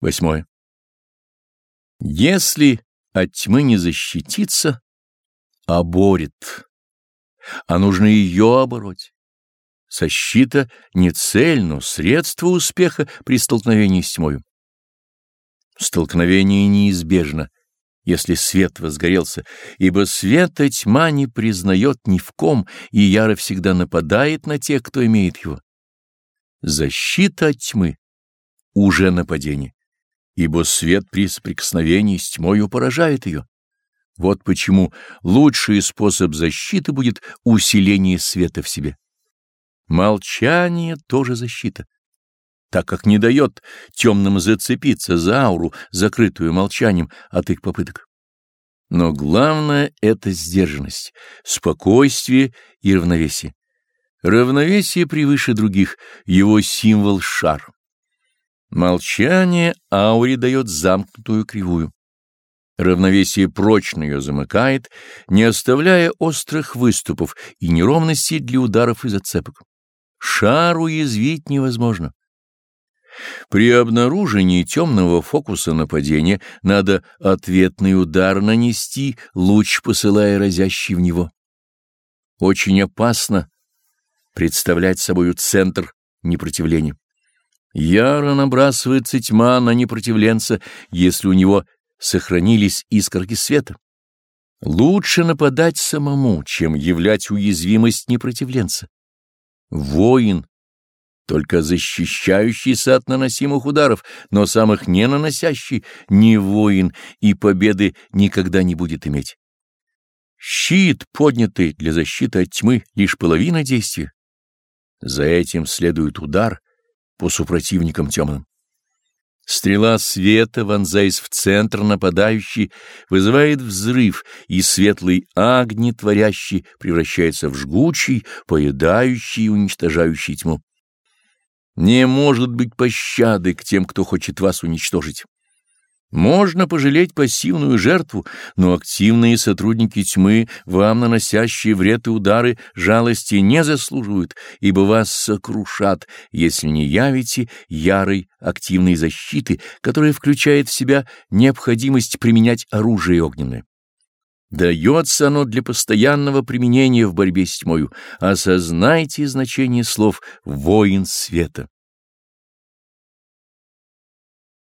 Восьмое. Если от тьмы не защититься, оборет, а нужно ее обороть. Защита не цель, но средство успеха при столкновении с тьмою. Столкновение неизбежно, если свет возгорелся, ибо света тьма не признает ни в ком и яро всегда нападает на тех, кто имеет его. Защита от тьмы — уже нападение ибо свет при соприкосновении с тьмою поражает ее. Вот почему лучший способ защиты будет усиление света в себе. Молчание тоже защита, так как не дает темным зацепиться за ауру, закрытую молчанием от их попыток. Но главное — это сдержанность, спокойствие и равновесие. Равновесие превыше других, его символ — шар. Молчание ауре дает замкнутую кривую. Равновесие прочно ее замыкает, не оставляя острых выступов и неровностей для ударов и зацепок. Шар уязвить невозможно. При обнаружении темного фокуса нападения надо ответный удар нанести, луч посылая разящий в него. Очень опасно представлять собою центр непротивления. Яро набрасывается тьма на непротивленца, если у него сохранились искорки света. Лучше нападать самому, чем являть уязвимость непротивленца. Воин, только защищающийся от наносимых ударов, но самых не наносящий, не воин и победы никогда не будет иметь. Щит, поднятый для защиты от тьмы, лишь половина действия. За этим следует удар — по супротивникам темным. Стрела света, вонзаясь в центр нападающий, вызывает взрыв, и светлый агни творящий превращается в жгучий, поедающий и уничтожающий тьму. Не может быть пощады к тем, кто хочет вас уничтожить. Можно пожалеть пассивную жертву, но активные сотрудники тьмы, вам наносящие вред и удары, жалости не заслуживают, ибо вас сокрушат, если не явите ярой активной защиты, которая включает в себя необходимость применять оружие огненное. Дается оно для постоянного применения в борьбе с тьмою. Осознайте значение слов «воин света».